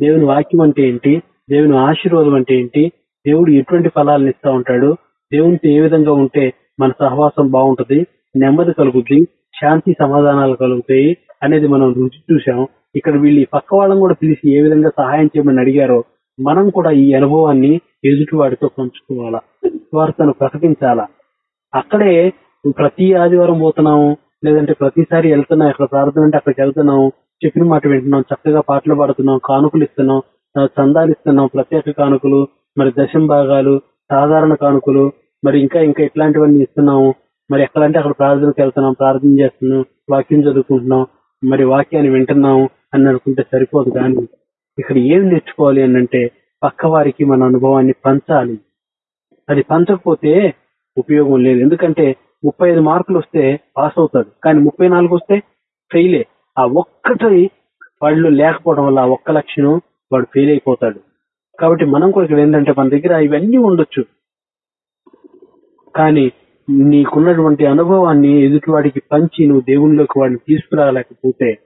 దేవుని వాక్యం అంటే ఏంటి? దేవుని ఆశీర్వాదం అంటే ఏంటి? దేవుడు ఎటువంటి ఫలాలను ఇస్తా ఉంటాడు? దేవునితో ఏ విధంగా ఉంటే మన సహవాసం బాగుంటది? నెమ్మది కలుగుద్ది శాంతి సమాధానాలు కలుగుతాయి అనేది మనం రుచి చూసాం ఇక్కడ వీళ్ళు పక్క వాళ్ళని కూడా పిలిచి ఏ విధంగా సహాయం చేయమని అడిగారో మనం కూడా ఈ అనుభవాన్ని ఎదుటి వాడితో పంచుకోవాలా? వార్తను ప్రకటించాలా? అక్కడే ప్రతి ఆదివారం పోతున్నాము లేదంటే ప్రతిసారి వెళ్తున్నాం ఎక్కడ ప్రార్థన అంటే అక్కడికి వెళ్తున్నాం చెప్పిన మాట వింటున్నాం చక్కగా పాటలు పాడుతున్నాం కానుకలు ఇస్తున్నాం చందాలు ఇస్తున్నాం ప్రత్యేక కానుకలు మరి దశం భాగాలు సాధారణ కానుకలు మరి ఇంకా ఇంకా ఇట్లాంటివన్నీ ఇస్తున్నాము మరి ఎక్కడంటే అక్కడ ప్రార్థనకి వెళ్తున్నాం ప్రార్థన చేస్తున్నాం వాక్యం చదువుకుంటున్నాం మరి వాక్యాన్ని వింటున్నాం అని అనుకుంటే సరిపోదు కానీ ఇక్కడ ఏం నేర్చుకోవాలి అనంటే అంటే పక్క వారికి మన అనుభవాన్ని పంచాలి. అది పంచకపోతే ఉపయోగం లేదు. ఎందుకంటే ముప్పై ఐదు మార్కులు వస్తే పాస్ అవుతాడు. కానీ ముప్పై నాలుగు వస్తే ఫెయిలే ఆ ఒక్కటి వాళ్ళు లేకపోవడం వల్ల ఆ ఒక్క లక్షణం వాడు ఫెయిల్ అయిపోతాడు. కాబట్టి మనం కూడా ఇక్కడ ఏంటంటే మన దగ్గర ఇవన్నీ ఉండొచ్చు. కానీ నీకున్నటువంటి అనుభవాన్ని ఎదుటివాడికి పంచి నువ్వు దేవునిలోకి వాడిని తీసుకురాలేకపోతే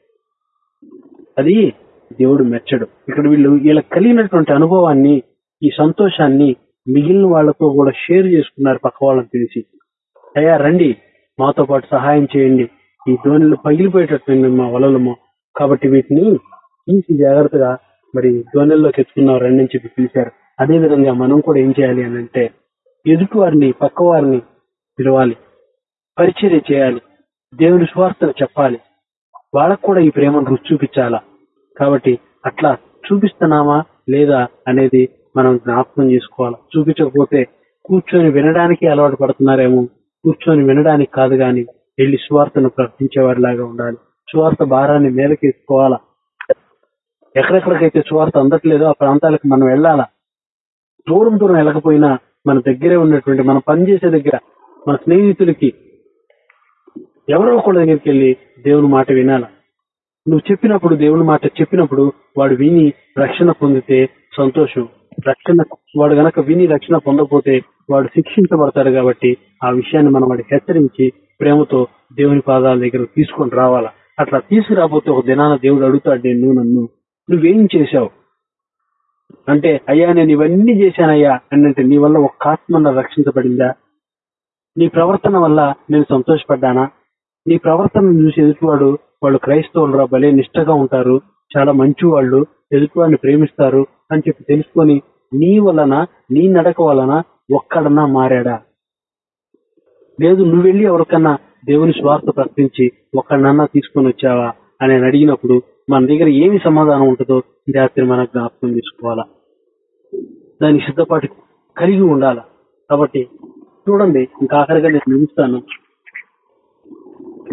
అది దేవుడు మెచ్చడు. ఇక్కడ వీళ్ళు వీళ్ళకి కలిగినటువంటి అనుభవాన్ని ఈ సంతోషాన్ని మిగిలిన వాళ్ళతో కూడా షేర్ చేసుకున్నారు పక్క వాళ్ళని తెలిసి. అయ్యా రండి. మాతో పాటు సహాయం చేయండి. ఈ ధోనిలో పగిలిపోయేటట్టు మా వలలము. కాబట్టి వీటిని తీసి జాగ్రత్తగా మరి దోణెల్లోకి ఎత్తుకున్నావు రండి అని చెప్పి పిలిచారు. అదే విధంగా మనం కూడా ఏం చేయాలి అని అంటే ఎదుటి వారిని పక్క వారిని పిలవాలి. పరిచర్య చేయాలి. దేవుని స్వార్థను చెప్పాలి. వాళ్ళకు కూడా ఈ ప్రేమను రుచి చూపించాలా? కాబట్టి అట్లా చూపిస్తున్నామా లేదా అనేది మనం జ్ఞాపకం చేసుకోవాలి? చూపించకపోతే కూర్చొని వినడానికి అలవాటు పడుతున్నారేమో. కూర్చొని వినడానికి కాదు గాని వెళ్ళి సువార్తను ప్రకటించేవారిలాగా ఉండాలి. సువార్త భారాన్ని మేలకేసుకోవాలా ఎక్కడెక్కడికైతే సువార్త అందట్లేదో ఆ ప్రాంతాలకు మనం వెళ్ళాలా? దూరం దూరం వెళ్ళకపోయినా మన దగ్గరే ఉన్నటువంటి మనం పనిచేసే దగ్గర మన స్నేహితులకి ఎవరో ఒకళ్ళ దగ్గరికి వెళ్ళి దేవుని మాట వినాల? నువ్వు చెప్పినప్పుడు దేవుని మాట చెప్పినప్పుడు వాడు విని రక్షణ పొందితే సంతోషం. రక్షణ వాడు గనక విని రక్షణ పొందకపోతే వాడు శిక్షించబడతాడు కాబట్టి ఆ విషయాన్ని మనం వాడికి హెచ్చరించి ప్రేమతో దేవుని పాదాల దగ్గర తీసుకొని రావాలా? అట్లా తీసుకురాబోతే ఒక దినాన దేవుడు అడుగుతాడు నేను నన్ను నువ్వేం చేశావు? అంటే అయ్యా నేను ఇవన్నీ చేశానయ్యా అంటే నీ వల్ల ఒక ఆత్మ రక్షించబడిందా? నీ ప్రవర్తన వల్ల నేను సంతోషపడ్డానా? నీ ప్రవర్తన చూసి ఎదుటివాడు వాళ్ళు క్రైస్తవులు భలే నిష్టగా ఉంటారు చాలా మంచి వాళ్ళు ఎదుటివాడిని ప్రేమిస్తారు అని చెప్పి తెలుసుకొని నీ వలన నీ నడక వలన ఒక్కడన్నా మారాడా? లేదు నువ్వు వెళ్ళి ఎవరికన్నా దేవుని స్వార్థ ప్రకటించి ఒక్కడన్నా తీసుకొని వచ్చావా? అని అడిగినప్పుడు మన దగ్గర ఏమి సమాధానం ఉంటుందో జాతి రాత్రి మన జ్ఞాపకం తీసుకోవాలా దాని సిద్ధపాటు కలిగి ఉండాలా? కాబట్టి చూడండి ఇంకా ఆఖరిగా నేను ముగిస్తాను.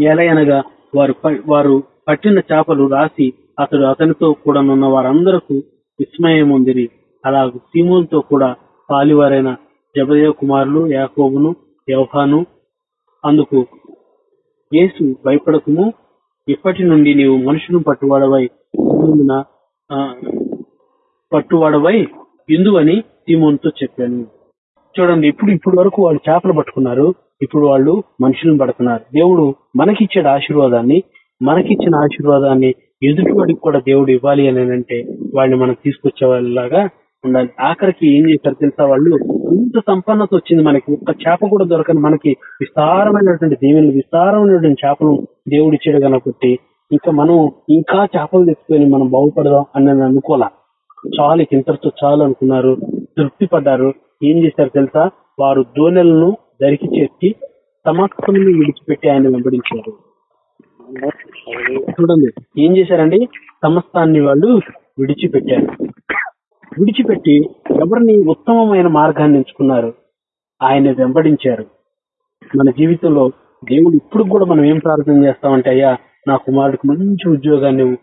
ఎలా వారు ప- వారు పట్టిన చేపలు రాసి అతడు అతనితో కూడా ఉన్న వారందరకు విస్మయం ఉందిరి అలా సీమోన్తో కూడా పాలివారైన జబదయ కుమారులు యాకోబును యోహాను. అందుకు యేసు భయపడకుము. ఇప్పటి నుండి నీవు మనుషులను పట్టువాడవై పట్టువాడవై ఇందువని సీమోన్తో చెప్పాను. చూడండి ఇప్పుడు ఇప్పుడు వరకు వాళ్ళు చేపలు పట్టుకున్నారు. ఇప్పుడు వాళ్ళు మనుషులను పడుతున్నారు దేవుడు మనకిచ్చే ఆశీర్వాదాన్ని. మనకిచ్చిన ఆశీర్వాదాన్ని ఎదుటివాడికి కూడా దేవుడు ఇవ్వాలి అని అంటే వాళ్ళని మనం తీసుకొచ్చే వాళ్ళలాగా ఉండాలి ఆఖరికి ఏం చేశారు తెలుసా వాళ్ళు? ఇంత సంపన్నత వచ్చింది మనకి. ఒక్క చేప కూడా దొరకని మనకి విస్తారమైనటువంటి దీవెనలు విస్తారమైనటువంటి చేపలు దేవుడు ఇచ్చాడు కనుకొట్టి ఇంకా మనం ఇంకా చేపలు తెచ్చుకొని మనం బాగుపడదాం అని అనుకోలే. చాలు ఇంతటితో చాలు అనుకున్నారు. తృప్తి పడ్డారు ఏం చేశారు తెలుసా? వారు దోనెలను దరికి చేర్చి సమస్తమును విడిచిపెట్టి ఆయన వెంబడించారు. చూడండి. ఏం చేశారండి? సమస్తాన్ని వాళ్ళు విడిచిపెట్టారు. విడిచిపెట్టి ఎవరిని ఉత్తమమైన మార్గాన్ని ఎంచుకున్నారు? ఆయన వెంబడించారు. మన జీవితంలో దేవుడు ఇప్పుడు కూడా మనం ఏం ప్రార్థన చేస్తామంటే అయ్యా నా కుమారుడికి మంచి ఉద్యోగాన్ని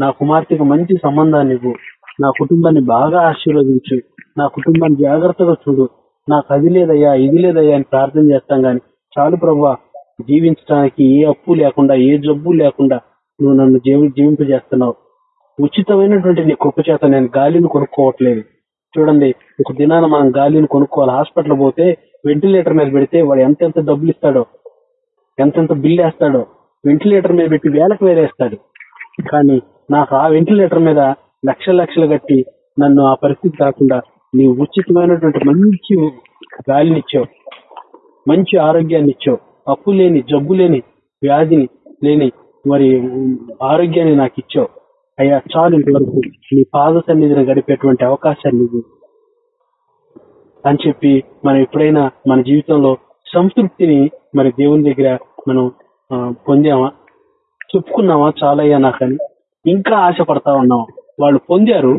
నా కుమార్తెకు మంచి సంబంధాన్ని ఇవ్వు. నా కుటుంబాన్ని బాగా ఆశీర్వదించు. నా కుటుంబాన్ని జాగ్రత్తగా చూడు. నాకు అది లేదయ్యా ఇది లేదయ్యా అని ప్రార్థన చేస్తాం గాని చాలు ప్రభా జీవించడానికి ఏ అప్పు లేకుండా ఏ జబ్బు లేకుండా నువ్వు నన్ను జీవి జీవింపజేస్తున్నావు. ఉచితమైనటువంటి నీ కృప చేత నేను గాలిని కొనుక్కోవట్లేదు. చూడండి ఒక దినాన మనం గాలిని కొనుక్కోవాలి. హాస్పిటల్ పోతే వెంటిలేటర్ మీద పెడితే వాడు ఎంతెంత డబ్బులు ఇస్తాడో ఎంతెంత బిల్ వేస్తాడో వెంటిలేటర్ మీద పెట్టి వేలకు వేరేస్తాడు కానీ నాకు ఆ వెంటిలేటర్ మీద లక్ష లక్షలు కట్టి నన్ను ఆ పరిస్థితి కాకుండా నీ ఉచితమైనటువంటి మంచి గాలిని ఇచ్చావు. మంచి ఆరోగ్యాన్ని ఇచ్చావు. అప్పు లేని జబ్బు లేని వ్యాధిని లేని మరి ఆరోగ్యాన్ని నాకు ఇచ్చావు. అయ్యా చాలు ఇంతవరకు నీ పాద సన్నిధిని గడిపేటువంటి అవకాశాన్ని అని చెప్పి మనం ఎప్పుడైనా మన జీవితంలో సంతృప్తిని మరి దేవుని దగ్గర మనం పొందామా? చెప్పుకున్నామా? చాలయ్యా నాకని. ఇంకా ఆశపడతా ఉన్నాం వాళ్ళు పొందారు.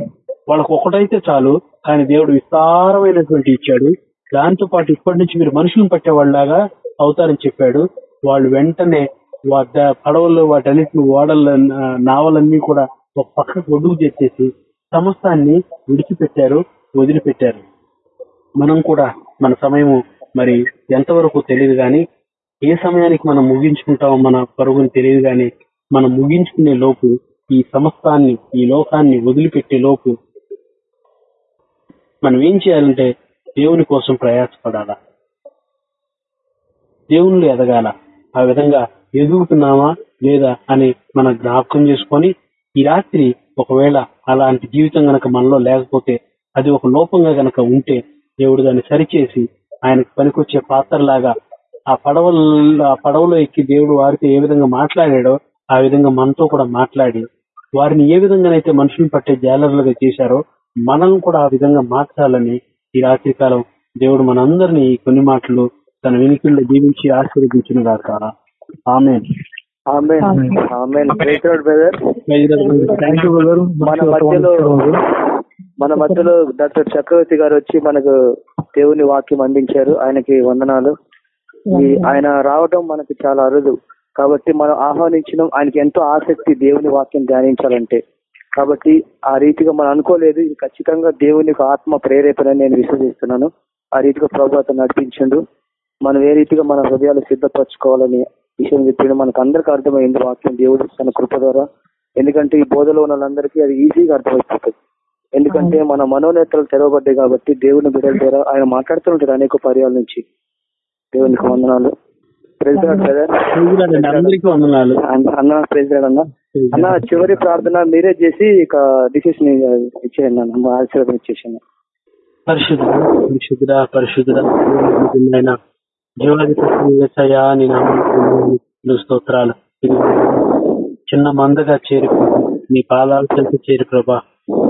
వాళ్ళకు ఒకటైతే చాలు. కానీ దేవుడు విస్తారమైనటువంటి ఇచ్చాడు. దాంతో పాటు ఇప్పటి నుంచి మీరు మనుషులను పట్టేవాళ్ళలాగా అవుతారని చెప్పాడు. వాళ్ళు వెంటనే వా- ద- పడవల్లో వాటన్నిటిని ఓడల నావలన్నీ కూడా ఒక పక్క గొడుగు చేసేసి సమస్తాన్ని విడిచిపెట్టారు వదిలిపెట్టారు. మనం కూడా మన సమయము మరి ఎంతవరకు తెలియదు కానీ ఏ సమయానికి మనం ముగించుకుంటామో మన పరుగుని తెలియదు కానీ మనం ముగించుకునే లోపు ఈ సమస్తాన్ని ఈ లోకాన్ని వదిలిపెట్టే లోపు మనం ఏం చేయాలంటే దేవుని కోసం ప్రయాసపడాలా? దేవుళ్ళు ఎదగాల? ఆ విధంగా ఎదుగుతున్నామా లేదా అని మన జ్ఞాపకం చేసుకొని ఈ రాత్రి ఒకవేళ అలాంటి జీవితం గనక మనలో లేకపోతే అది ఒక లోపంగా గనక ఉంటే దేవుడు దాన్ని సరిచేసి ఆయనకు పనికొచ్చే పాత్రలాగా ఆ పడవల్లో ఆ పడవలో ఎక్కి దేవుడు వారితో ఏ విధంగా మాట్లాడాడో ఆ విధంగా మనతో కూడా మాట్లాడి వారిని ఏ విధంగానైతే మనుషులను పట్టే జాలర్లుగా చేశారో మనం కూడా ఆ విధంగా మార్చాలని ఈ రాత్రి కాలం దేవుడు మనందరినీ కొన్ని మాటలు తన వెనుకల్లో జీవించి ఆశీర్వదించిన గాక. ఆమె మన మధ్యలో మన మధ్యలో డాక్టర్ చక్రవర్తి గారు వచ్చి మనకు దేవుని వాక్యం అందించారు. ఆయనకి వందనాలు. ఈ ఆయన రావడం మనకి చాలా అరుదు. కాబట్టి మనం ఆహ్వానించడం ఆయనకి ఎంతో ఆసక్తి దేవుని వాక్యం ధ్యానించాలంటే. కాబట్టి ఆ రీతిగా మనం అనుకోలేదు. ఇది ఖచ్చితంగా దేవుని ఆత్మ ప్రేరేపణ నేను విశ్వసిస్తున్నాను. ఆ రీతిగా ప్రభు అతను నడిపించండు. మనం ఏ రీతిగా మన హృదయాలు సిద్ధపరచుకోవాలని విషయం చెప్పిండు మనకు అందరికీ అర్థమైంది వాక్యం దేవుడు తన కృప ద్వారా. ఎందుకంటే ఈ బోధలో ఉన్న వాళ్ళందరికీ అది ఈజీగా అర్థమైపోతుంది. ఎందుకంటే మన మనోనేతలు తెరవబడ్డాయి కాబట్టి దేవుని బిడ్డల ద్వారా ఆయన మాట్లాడుతుంటారు అనేక పర్యాల నుంచి. దేవునికి వందనాలు. అన్న చివరి ప్రార్థన మీరే చేసి ఇక డిసిషన్ ఇచ్చేయండి అన్న. ఆశీర్వాదం ఇచ్చేసాను పరిశుద్ధ పరిశుద్ధుడ పరిశుద్ధుడ ఆయన జీవాధిపతి స్తోత్రాలు. చిన్న మందగా చేరి నీ పాదాలు చెంత చేరి ప్రభా.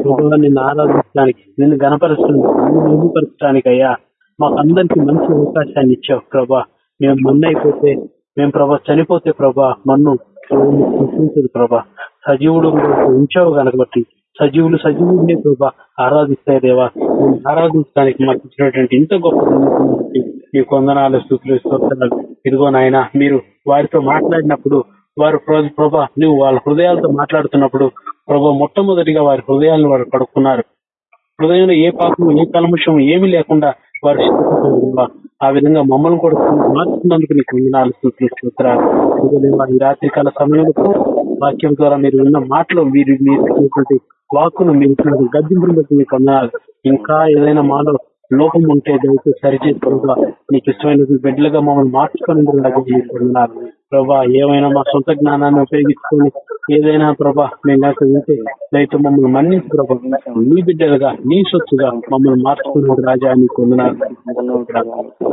ప్రభా నిన్ను ఆరాధించడానికి నిన్ను గణపరుస్తుంది నిన్ను అయ్యా మాకందరికి మంచి అవకాశాన్ని ఇచ్చావు ప్రభా. మేము మన్ను అయిపోతే మేము ప్రభా చనిపోతే ప్రభా మన్ను సృష్టించదు ప్రభా. సజీవుడు ఉంచావు కనుక సజీవులు సజీవులే ప్రభా. ఆరాధిస్తాయి దేవా. ఆరాధించడానికి మాకు ఇచ్చినటువంటి ఇంత గొప్ప మీ కొందనాలు స్థుతులు స్తోత్రాలు. ఇదిగో నాయన మీరు వారితో మాట్లాడినప్పుడు వారు ప్ర- ప్రభా నువ్వు వాళ్ళ హృదయాలతో మాట్లాడుతున్నప్పుడు ప్రభా మొట్టమొదటిగా వారి హృదయాలను వారు కడుక్కున్నారు. హృదయంలో ఏ పాపం ఏ కల్ముషం ఏమీ లేకుండా వారు ఆ విధంగా మమ్మల్ని కూడా మార్చుకున్నందుకు నీకు వందనాలు స్తుతులు స్తోత్రాలు. ఇదిగో ఈ రాత్రి కాల సమయంలో వాక్యం ద్వారా మీరు విన్న మాటలు మీరు మీరు వాక్కును మీరు ఇచ్చినటువంటి గద్దింపును బట్టి మీకు వందనాలు ఇంకా ఏదైనా మాలో లోపం ఉంటే దయచేసి సరిచేసి ప్రభావ నీకు ఇష్టమైన బిడ్డలుగా మమ్మల్ని మార్చుకొని వందనాలు ప్రభా ఏమైనా మా సొంత జ్ఞానాన్ని ఉపయోగించుకొని ఏదైనా ప్రభా మేము నాకు వింటే దయతో మమ్మల్ని మన్నించి ప్రభా నీ బిడ్డలుగా నీ సొత్తుగా మమ్మల్ని మార్చుకున్న రాజా నీకు వందనాలు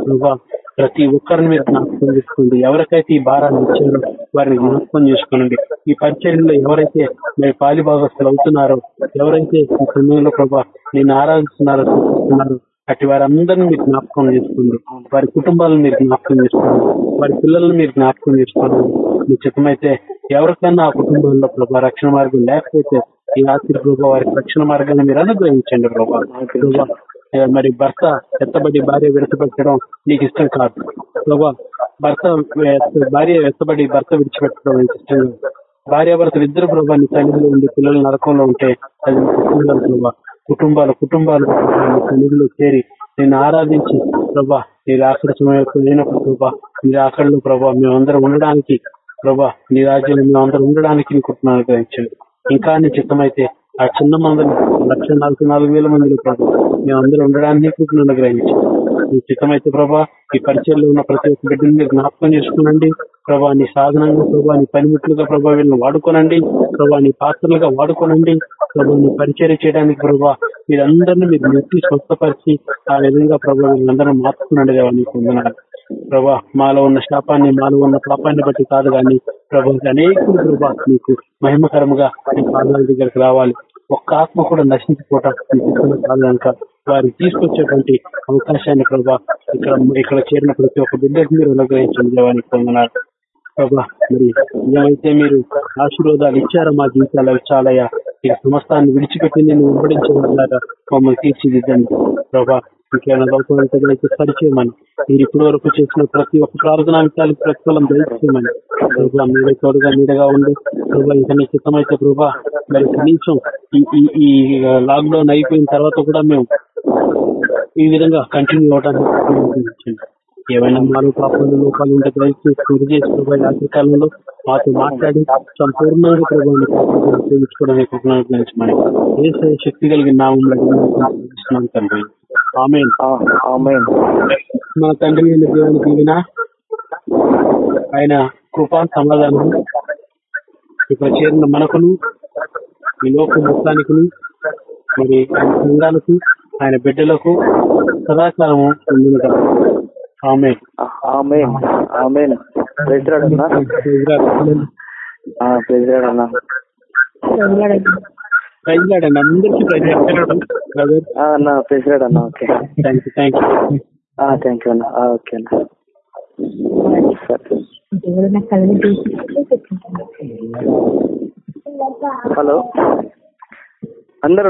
ప్రభా ప్రతి ఒక్కరిని మీరు జ్ఞాపకం చేసుకోండి. ఎవరికైతే ఈ భారాన్ని ఇచ్చారో వారిని జ్ఞాపకం చేసుకోనండి ఈ పరిచర్యలో ఎవరైతే మీరు పాలి భాగస్తులు అవుతున్నారో ఎవరైతే ఈ సమయంలో ప్రభా నేను ఆరాధిస్తున్నారో చూస్తున్నారో అటు వారందరినీ మీరు జ్ఞాపకం చేసుకోండి వారి కుటుంబాలను మీరు జ్ఞాపకం చేసుకోండి వారి పిల్లలను మీరు జ్ఞాపకం చేసుకోండి మీ చిత్తమైతే ఎవరికైనా ఆ కుటుంబంలో ప్రభా రక్షణ మార్గం లేకపోతే ఈ రాత్రి ప్రభా వారికి రక్షణ మార్గాన్ని మీరు అనుగ్రహించండి ప్రభా. మరి భర్త ఎత్తబడి భార్య విడతపెట్టడం నీకు ఇష్టం కాదు. ప్రభా భర్త భార్య ఎత్తబడి భర్త విడిచిపెట్టడం నీకు ఇష్టం కాదు. భార్యాభర్తలు ఇద్దరు ప్రభా నీ సన్నిధిలో ఉండి పిల్లలు నరకంలో ఉంటే అది ప్రభా. కుటుంబాలు కుటుంబాలు సన్నిధిలో చేరి నేను ఆరాధించి ప్రభా నీ రాకడ లేనప్పుడు ప్రభా నీ రాకడలో ప్రభా మేమందరం ఉండడానికి ప్రభా నీ రాజ్యంలో మేమందరం ఉండడానికి నీ కుటుంబాన్ని ఇంకా నీ చిత్తమైతే ఆ చిన్న మందిని లక్ష నలభై నాలుగు వేల మందిని ప్రభా మేమందరం ఉండడానికి నీ కుటుంబాన్ని నీ చిత్తమైతే ప్రభా ఈ పరిచయంలో ఉన్న ప్రతి ఒక్క బిడ్డని మీరు జ్ఞాపకం చేసుకునండి. ప్రభా నీ సాధనంగా ప్రభా నీ పనిముట్లుగా ప్రభా వీళ్ళని వాడుకోనండి. ప్రభా నీ పాత్రలుగా వాడుకోనండి. ప్రభా నీ పరిచయం చేయడానికి ప్రభా మీరందరినీ మీరు నెట్టి స్వస్థపరిచి ఆ విధంగా ప్రభా వీళ్ళందరూ మార్చుకునండి దేవా నీకు వందనాలు. ప్రభా మాలో ఉన్న శాపాన్ని మాలో ఉన్న పాపాన్ని బట్టి కాదు కానీ ప్రభా అనేకులు ప్రభా నీకు మహిమకరముగా నీ పాదాల దగ్గరికి రావాలి. ఒక్క ఆత్మ కూడా నశించిపోవటం నీ కాదు కనుక వారిని తీసుకొచ్చేటువంటి అవకాశాన్ని ప్రభా ఇక్కడ ఇక్కడ చేరిన ప్రతి ఒక్క బిడ్డకు మీరు అనుగ్రహించండి దేవానికి పొందనాలు ప్రభా మరి ఏమైతే మీరు ఆశీర్వాదాలు ఇచ్చారో మా జీవితాలు చాలయ్యా. ఈ సమస్తాన్ని విడిచిపెట్టి నేను వెంబడించే మమ్మల్ని తీర్చిదిద్దండి. ప్రభా ఇంకేమైనా లోపలైతే సరిచేయమని. మీరు ఇప్పటి వరకు చేసిన ప్రతి ఒక్క ప్రార్థనాంశాలకు ప్రతిఫలం దయచేయమని. ప్రభా మీరే తోడుగా నీడగా ఉండి ప్రభా ఇంకా నీ ప్రభా మరి కనీసం ఈ ఈ- ఈ లాక్డౌన్ అయిపోయిన తర్వాత కూడా మేము ఈ విధంగా కంటిన్యూ అవడానికి. ఏమైనా మాలో పాపాలు లోపాలు ఉంటే దయచేసి గురి చేసి ప్రభా ఈ రాత్రి కాలంలో మాతో మాట్లాడి సంపూర్ణంగా ప్రభావాన్ని ఉపయోగించుకోవడానికి ఏ శక్తి కలిగిన అడిగిస్తున్నాం తండ్రి. ఆమె ఆమెన్. మా తండ్రి అయిన దేవుని దీవిన ఆయన కృపా సమాధానం ఇక్కడ చేరిన మనకును ఈ లోక మొత్తానికి మరి సంఘాలకు ఆయన బిడ్డలకు సదాకాలము ఉండునుగా. ఆమేన్. ఆమెన్. ఆమెన్. ప్రెసిడెంట్ అన్న. ప్రెసిడెంట్ అన్న. అందరికీ ప్రైజ్ అన్న. Okay. Thank you thank you. Thank you అన్న. ఓకే అన్న. హలో. అందరు